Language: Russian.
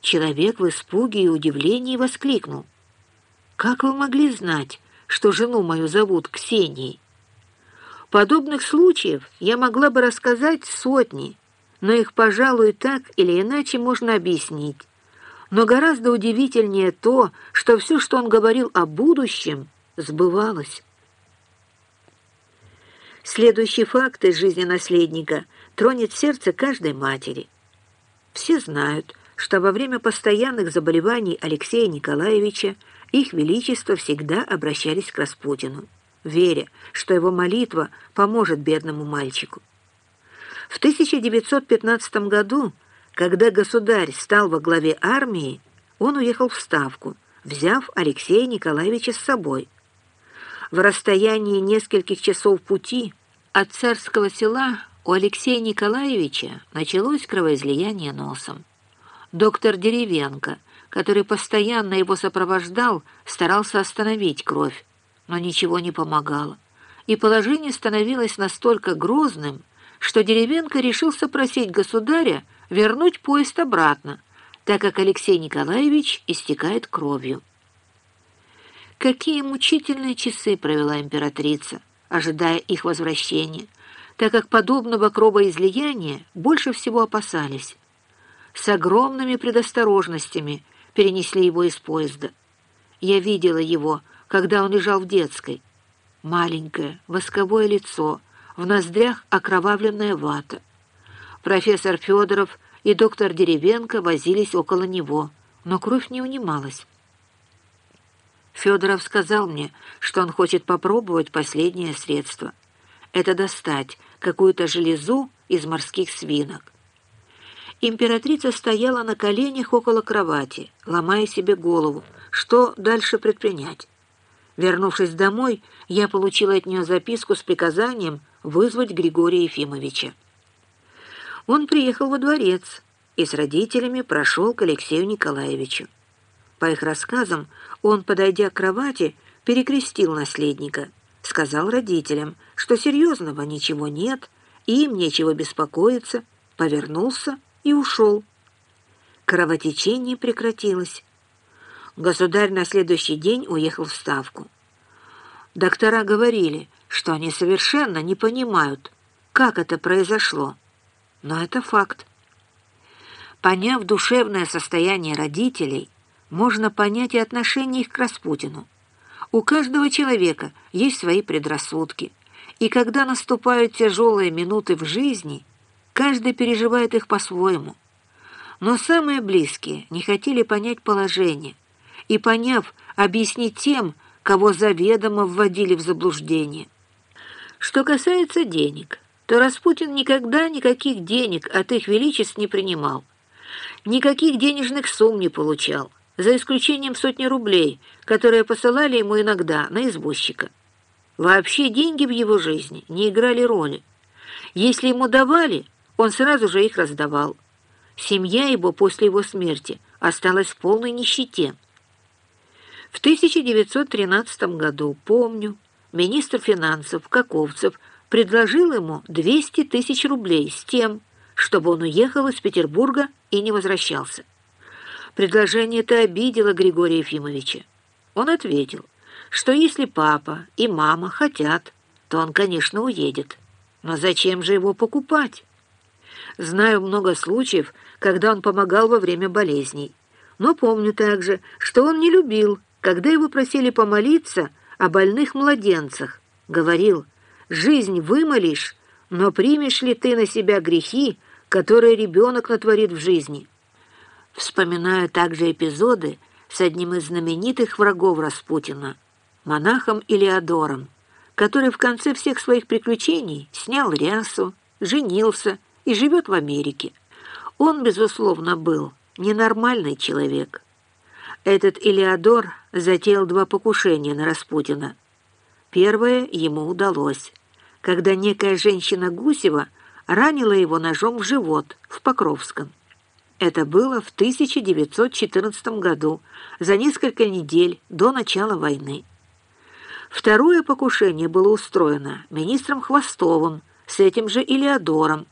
Человек в испуге и удивлении воскликнул. «Как вы могли знать, что жену мою зовут Ксенией?» Подобных случаев я могла бы рассказать сотни, но их, пожалуй, так или иначе можно объяснить. Но гораздо удивительнее то, что все, что он говорил о будущем, сбывалось. Следующий факт из жизни наследника тронет сердце каждой матери. Все знают, что во время постоянных заболеваний Алексея Николаевича их Величество всегда обращались к Распутину, веря, что его молитва поможет бедному мальчику. В 1915 году, когда государь стал во главе армии, он уехал в Ставку, взяв Алексея Николаевича с собой. В расстоянии нескольких часов пути от царского села у Алексея Николаевича началось кровоизлияние носом. Доктор Деревенко, который постоянно его сопровождал, старался остановить кровь, но ничего не помогало. И положение становилось настолько грозным, что Деревенко решил спросить государя вернуть поезд обратно, так как Алексей Николаевич истекает кровью. Какие мучительные часы провела императрица, ожидая их возвращения, так как подобного кровоизлияния больше всего опасались. С огромными предосторожностями перенесли его из поезда. Я видела его, когда он лежал в детской. Маленькое восковое лицо — в ноздрях окровавленная вата. Профессор Федоров и доктор Деревенко возились около него, но кровь не унималась. Федоров сказал мне, что он хочет попробовать последнее средство. Это достать какую-то железу из морских свинок. Императрица стояла на коленях около кровати, ломая себе голову, что дальше предпринять. Вернувшись домой, я получила от нее записку с приказанием вызвать Григория Ефимовича. Он приехал во дворец и с родителями прошел к Алексею Николаевичу. По их рассказам, он, подойдя к кровати, перекрестил наследника, сказал родителям, что серьезного ничего нет, и им нечего беспокоиться, повернулся и ушел. Кровотечение прекратилось. Государь на следующий день уехал в Ставку. Доктора говорили, что они совершенно не понимают, как это произошло. Но это факт. Поняв душевное состояние родителей, можно понять и отношение их к Распутину. У каждого человека есть свои предрассудки, и когда наступают тяжелые минуты в жизни, каждый переживает их по-своему. Но самые близкие не хотели понять положение и, поняв, объяснить тем, кого заведомо вводили в заблуждение. Что касается денег, то Распутин никогда никаких денег от их величеств не принимал, никаких денежных сумм не получал, за исключением сотни рублей, которые посылали ему иногда на извозчика. Вообще деньги в его жизни не играли роли. Если ему давали, он сразу же их раздавал. Семья его после его смерти осталась в полной нищете. В 1913 году, помню, министр финансов Каковцев предложил ему 200 тысяч рублей с тем, чтобы он уехал из Петербурга и не возвращался. Предложение это обидело Григория Ефимовича. Он ответил, что если папа и мама хотят, то он, конечно, уедет. Но зачем же его покупать? Знаю много случаев, когда он помогал во время болезней. Но помню также, что он не любил когда его просили помолиться о больных младенцах, говорил, «Жизнь вымолишь, но примешь ли ты на себя грехи, которые ребенок натворит в жизни?» Вспоминаю также эпизоды с одним из знаменитых врагов Распутина, монахом Илеодором, который в конце всех своих приключений снял рясу, женился и живет в Америке. Он, безусловно, был ненормальный человек. Этот Илеодор затеял два покушения на Распутина. Первое ему удалось, когда некая женщина Гусева ранила его ножом в живот в Покровском. Это было в 1914 году, за несколько недель до начала войны. Второе покушение было устроено министром Хвостовым с этим же Илеодором,